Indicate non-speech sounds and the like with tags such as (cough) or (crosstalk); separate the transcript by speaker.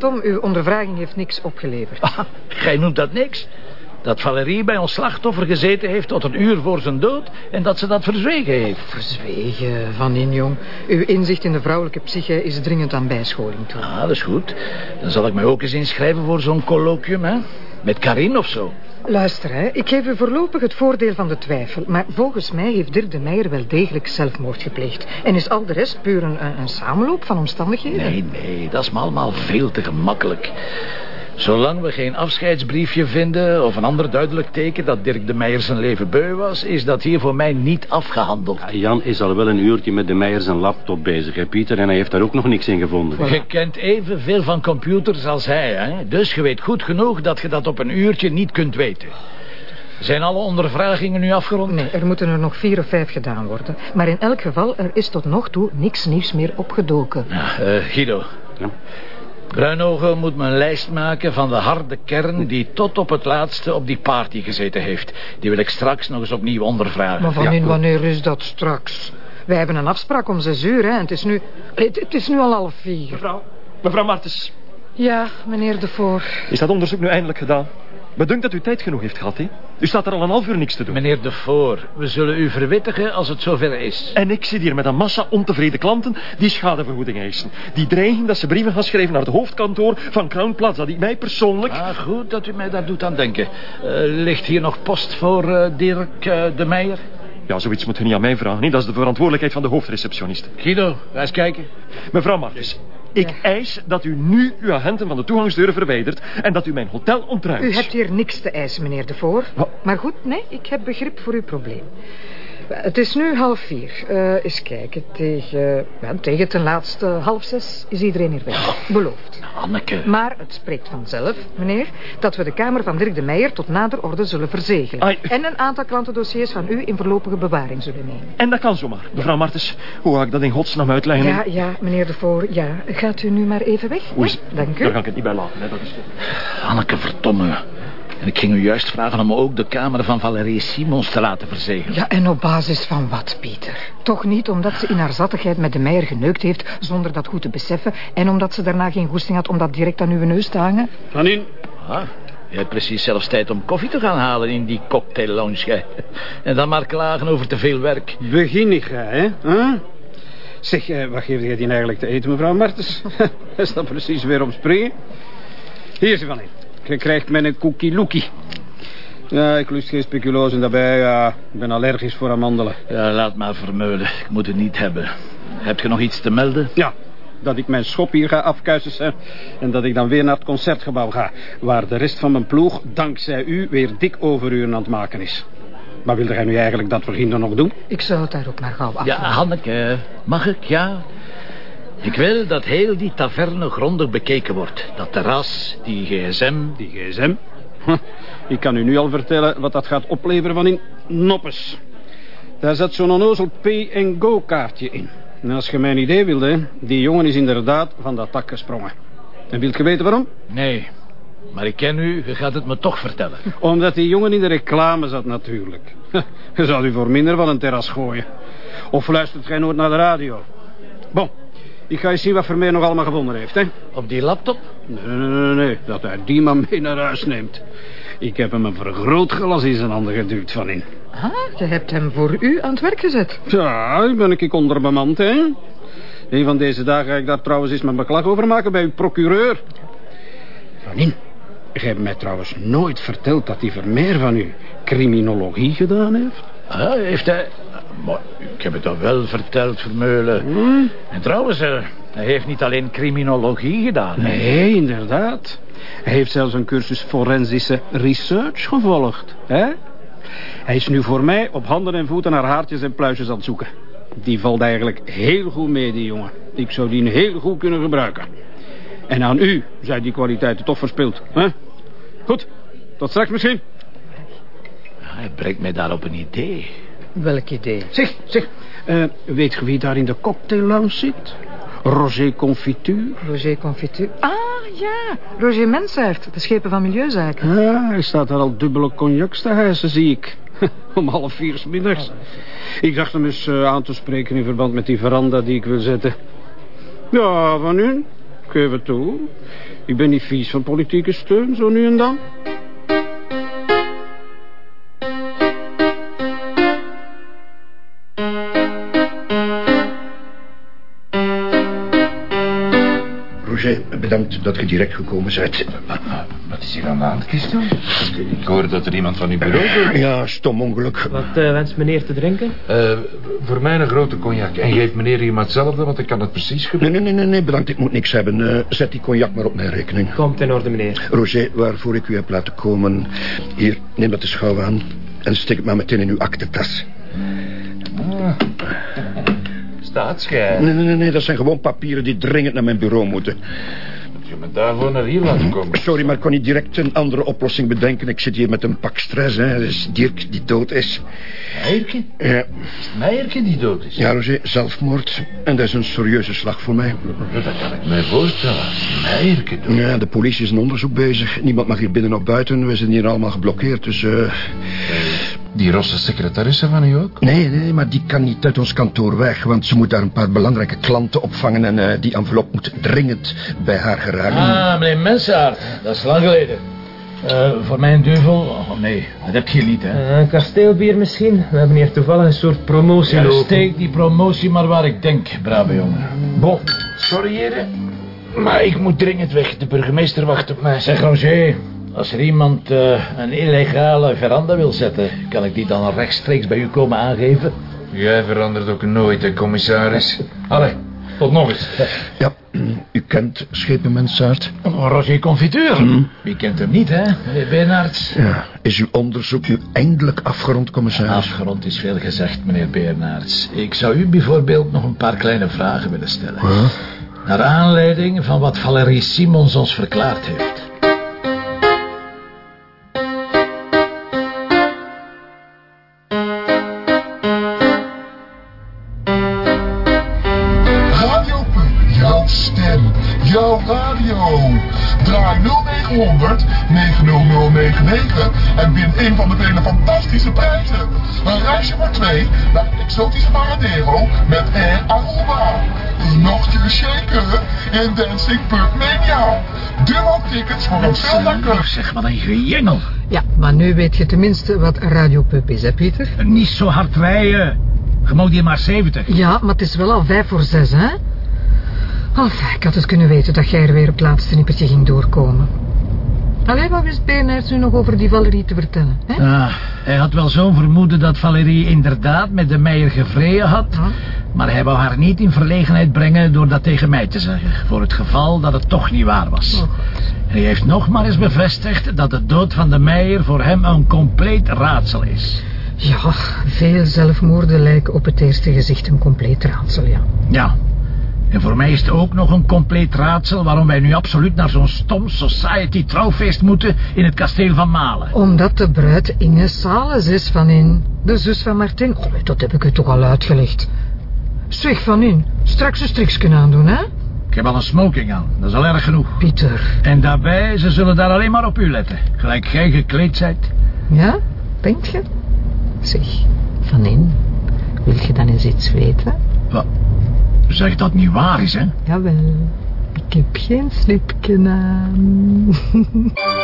Speaker 1: Kortom, uw ondervraging heeft niks opgeleverd.
Speaker 2: Ah, jij noemt dat niks? Dat Valerie bij ons slachtoffer gezeten heeft tot een uur voor zijn dood... en dat ze dat verzwegen heeft.
Speaker 1: Verzwegen, Van Injong. Uw inzicht in de vrouwelijke psyche is dringend aan bijscholing toe.
Speaker 2: Ah, dat is goed. Dan zal ik mij ook eens inschrijven voor zo'n colloquium, hè? Met Karin of zo.
Speaker 1: Luister, hè. ik geef u voorlopig het voordeel van de twijfel. Maar volgens mij heeft Dirk de Meijer wel degelijk zelfmoord gepleegd. En is al de rest puur een, een samenloop van omstandigheden?
Speaker 2: Nee, nee, dat is me allemaal veel te gemakkelijk. Zolang we geen afscheidsbriefje vinden of een ander duidelijk teken dat Dirk de Meijer zijn leven beu was, is dat hier voor mij niet afgehandeld.
Speaker 3: Ja, Jan is al wel een uurtje met de Meijer zijn laptop bezig, hè, Pieter, en hij heeft daar ook nog niks in gevonden.
Speaker 2: Je kent evenveel van computers als hij, hè? Dus je weet goed genoeg dat je dat op een uurtje niet kunt weten. Zijn alle ondervragingen nu afgerond?
Speaker 1: Nee, er moeten er nog vier of vijf gedaan worden. Maar in elk geval, er is tot nog toe niks nieuws meer opgedoken.
Speaker 2: Ja, eh, Guido.
Speaker 3: Ja?
Speaker 2: Bruinogen moet me een lijst maken van de harde kern... die tot op het laatste op die party gezeten heeft. Die wil ik straks nog eens opnieuw ondervragen.
Speaker 1: Maar van in wanneer is dat straks? Wij hebben een afspraak om zes uur, hè. En het is nu... Het, het is nu al half vier.
Speaker 4: Mevrouw, mevrouw Martens,
Speaker 1: Ja, meneer De Voor.
Speaker 4: is dat onderzoek nu eindelijk gedaan? Bedunkt dat u tijd genoeg heeft gehad, hè? U staat er al een half uur niks te doen.
Speaker 2: Meneer De Voor, we zullen u verwittigen als het zover is.
Speaker 4: En ik zit hier met een massa ontevreden klanten die schadevergoeding eisen. Die dreigen dat ze brieven gaan schrijven naar het hoofdkantoor van Crown Plaza, die mij persoonlijk...
Speaker 2: Ah, goed dat u mij daar doet aan denken. Eh, ligt hier nog post voor eh, Dirk eh, de Meijer?
Speaker 4: Ja, zoiets moet u niet aan mij vragen, hè? Dat is de verantwoordelijkheid van de hoofdreceptionist.
Speaker 2: Guido, ga eens kijken.
Speaker 4: Mevrouw Martens, ik eis dat u nu uw agenten van de toegangsdeuren verwijdert... en dat u mijn hotel ontruimt.
Speaker 1: U hebt hier niks te eisen, meneer De Voor. Maar goed, nee, ik heb begrip voor uw probleem. Het is nu half vier. Eh eens kijken, tegen, ja, tegen ten laatste half zes is iedereen hier weg. Beloofd.
Speaker 2: Anneke.
Speaker 1: Maar het spreekt vanzelf, meneer, dat we de kamer van Dirk de Meijer tot nader orde zullen verzegelen.
Speaker 4: Ai.
Speaker 1: En een aantal klantendossiers van u in voorlopige bewaring zullen nemen.
Speaker 4: En dat kan zomaar. Mevrouw Martens, hoe ga ik dat in godsnaam uitleggen?
Speaker 1: Ja, ja, meneer De Voor, ja. Gaat u nu maar even weg?
Speaker 4: Is...
Speaker 1: Dank u.
Speaker 4: Daar ga ik het niet bij laten, hè? Dat is...
Speaker 2: Anneke, verdomme. En ik ging u juist vragen om ook de kamer van Valerie Simons te laten verzegelen.
Speaker 1: Ja, en op basis van wat, Pieter? Toch niet omdat ze in haar zattigheid met de meijer geneukt heeft... zonder dat goed te beseffen... en omdat ze daarna geen goesting had om dat direct aan uw neus te hangen?
Speaker 4: Van in.
Speaker 2: Ah, je hebt precies zelfs tijd om koffie te gaan halen in die cocktail lounge. gij. En dan maar klagen over te veel werk.
Speaker 5: Begin ik, hè? Huh? Zeg, eh, wat geef jij die eigenlijk te eten, mevrouw Martens? (laughs) Is dat precies weer op springen? Hier, ze van in. Je krijgt mij een cookie lookie. Ja, ik lust geen speculoos daarbij. Ja, ik ben allergisch voor amandelen.
Speaker 2: Ja, laat maar vermeulen. Ik moet het niet hebben. Heb je nog iets te melden?
Speaker 5: Ja, dat ik mijn schop hier ga afkuisen en dat ik dan weer naar het concertgebouw ga. Waar de rest van mijn ploeg, dankzij u, weer dik overuren aan het maken is. Maar wilde jij nu eigenlijk dat voor Ginder nog doen?
Speaker 1: Ik zou het daar ook maar gauw af.
Speaker 2: Ja, Hanneke, mag ik? Ja. Ik wil dat heel die taverne grondig bekeken wordt. Dat terras, die gsm.
Speaker 5: Die gsm? Ik kan u nu al vertellen wat dat gaat opleveren van in Noppes. Daar zat zo'n onnozel P&Go kaartje in. En als je mijn idee wilde, die jongen is inderdaad van dat tak gesprongen. En wilt je weten waarom?
Speaker 2: Nee, maar ik ken u. Je gaat het me toch vertellen.
Speaker 5: Omdat die jongen in de reclame zat natuurlijk. Je zou u voor minder van een terras gooien. Of luistert gij nooit naar de radio? Bon, ik ga eens zien wat Vermeer nog allemaal gevonden heeft, hè?
Speaker 2: Op die laptop?
Speaker 5: Nee, nee, nee, nee, dat hij die man mee naar huis neemt. Ik heb hem een vergrootglas in zijn handen geduwd van in.
Speaker 1: Ah, je hebt hem voor u aan het werk gezet.
Speaker 5: Ja, ik ben ik onderbemand, hè? Een van deze dagen ga ik daar trouwens eens mijn beklag over maken bij uw procureur. Van in, je hebt mij trouwens nooit verteld dat die Vermeer van u criminologie gedaan heeft.
Speaker 2: Ah, heeft hij... Maar ik heb het dan wel verteld, Vermeulen. En trouwens, eh, hij heeft niet alleen criminologie gedaan. hè.
Speaker 5: Nee, inderdaad. Hij heeft zelfs een cursus forensische research gevolgd. Hè? Hij is nu voor mij op handen en voeten naar haartjes en pluisjes aan het zoeken. Die valt eigenlijk heel goed mee, die jongen. Ik zou die heel goed kunnen gebruiken. En aan u zijn die kwaliteiten toch verspild. Hè? Goed, tot straks misschien.
Speaker 2: Hij brengt mij daar op een idee.
Speaker 1: Welk idee?
Speaker 5: Zeg, zeg. eh, weet je wie daar in de cocktail lounge zit? Roger Confiture.
Speaker 1: Roger Confiture. Ah, ja. Roger Mensaert, de schepen van Milieuzaken.
Speaker 5: Ja, hij staat daar al dubbele cognacs te hijsen, zie ik. (laughs) Om half vier 's middags. Ik dacht hem eens eh, aan te spreken in verband met die veranda die ik wil zetten. Ja, van u? Het toe. Ik ben niet vies van politieke steun, zo nu en dan.
Speaker 6: Bedankt dat je direct gekomen bent.
Speaker 7: Wat is hier aan de hand? Ik hoor dat er iemand van uw bureau.
Speaker 6: Ja, stom ongeluk.
Speaker 8: Wat eh, wenst meneer te drinken?
Speaker 7: Eh, voor mij een grote cognac. En geef meneer hier maar hetzelfde, want ik kan het precies gebruiken.
Speaker 6: nee, nee, nee, nee, bedankt, ik moet niks hebben. Eh, zet die cognac maar op mijn rekening.
Speaker 8: Komt in orde, meneer.
Speaker 6: Roger, waarvoor ik u heb laten komen... Hier, neem dat de schouw aan. En steek het maar meteen in uw aktentas.
Speaker 7: Staatsgeheim.
Speaker 6: Nee, nee, nee, nee, dat zijn gewoon papieren die dringend naar mijn bureau moeten.
Speaker 7: Je me daarvoor naar hier laten komen.
Speaker 6: Sorry, maar ik kon niet direct een andere oplossing bedenken. Ik zit hier met een pak stress, hè. Dat is Dirk die dood is.
Speaker 7: Meijerke?
Speaker 6: Ja,
Speaker 7: Meijerke die dood is?
Speaker 6: ja Roger, zelfmoord. En dat is een serieuze slag voor mij.
Speaker 7: Dat kan ik mij voorstellen. Meijerke dood.
Speaker 6: Ja, de politie is een onderzoek bezig. Niemand mag hier binnen of buiten. We zijn hier allemaal geblokkeerd, dus... eh,
Speaker 7: Die rosse secretaresse van u ook?
Speaker 6: Nee, nee, maar die kan niet uit ons kantoor weg. Want ze moet daar een paar belangrijke klanten opvangen. En eh, die envelop moet dringend bij haar geraken.
Speaker 2: Ah, meneer Mensaert. Dat is lang geleden. Eh, voor mijn duivel? Oh, nee, dat heb je niet, hè.
Speaker 8: Eh, Een kasteelbier misschien? We hebben hier toevallig een soort promotie
Speaker 2: Ja,
Speaker 8: lopen.
Speaker 2: steek die promotie maar waar ik denk, brave jongen.
Speaker 7: Bon, sorry heren. Maar ik moet dringend weg. De burgemeester wacht op mij.
Speaker 2: Zeg, Roger, als er iemand eh, een illegale veranda wil zetten... kan ik die dan rechtstreeks bij u komen aangeven?
Speaker 7: Jij verandert ook nooit, hè, commissaris. Allee, tot nog eens.
Speaker 6: Ja, (clears throat) u kent schepenmensaard.
Speaker 2: Roger Confiteur. Wie kent hem niet, hè, meneer Bernards?
Speaker 6: Ja, is uw onderzoek nu eindelijk afgerond, commissaris?
Speaker 2: Afgerond is veel gezegd, meneer Bernards. Ik zou u bijvoorbeeld nog een paar kleine vragen willen stellen. Naar aanleiding van wat Valerie Simons ons verklaard heeft.
Speaker 9: 0900 90099 en win een van de vele fantastische prijzen. Een reisje voor twee naar exotische Maradero met Air Aruba. Een nachtje shaken in Dancing Pup Mania. Duo tickets voor een veel lekker.
Speaker 2: Zeg, wat een gejengel.
Speaker 1: Ja, maar nu weet je tenminste wat radiopub is, hè, Pieter?
Speaker 2: Niet zo hard rijden. Je mag hier maar 70.
Speaker 1: Ja, maar het is wel al vijf voor zes, hè? Enfin, ik had het kunnen weten dat jij er weer op het laatste nippertje ging doorkomen. Allee, wat wist Bernhard nu nog over die Valerie te vertellen, hè?
Speaker 2: Ah, hij had wel zo'n vermoeden dat Valerie inderdaad met de meijer gevreden had. Maar hij wou haar niet in verlegenheid brengen door dat tegen mij te zeggen. Voor het geval dat het toch niet waar was.
Speaker 1: Oh,
Speaker 2: En hij heeft nog maar eens bevestigd dat de dood van de meijer voor hem een compleet raadsel is.
Speaker 1: Ja, veel zelfmoorden lijken op het eerste gezicht een compleet raadsel, ja.
Speaker 2: Ja. En voor mij is het ook nog een compleet raadsel waarom wij nu absoluut naar zo'n stom society trouwfeest moeten in het kasteel van Malen.
Speaker 1: Omdat de bruid Inge Sales is van in. De zus van Martin. Oh, dat heb ik u toch al uitgelegd. Zeg van in. Straks een striksken aandoen, hè?
Speaker 2: Ik heb al een smoking aan, dat is al erg genoeg.
Speaker 1: Pieter.
Speaker 2: En daarbij, ze zullen daar alleen maar op u letten. Gelijk jij gekleed zijt.
Speaker 1: Ja? Denk je? Zeg, van in. Wil je dan eens iets weten?
Speaker 2: Wat? Zeg dat niet waar is, hè?
Speaker 1: Jawel. Ik heb geen slipje aan. (laughs)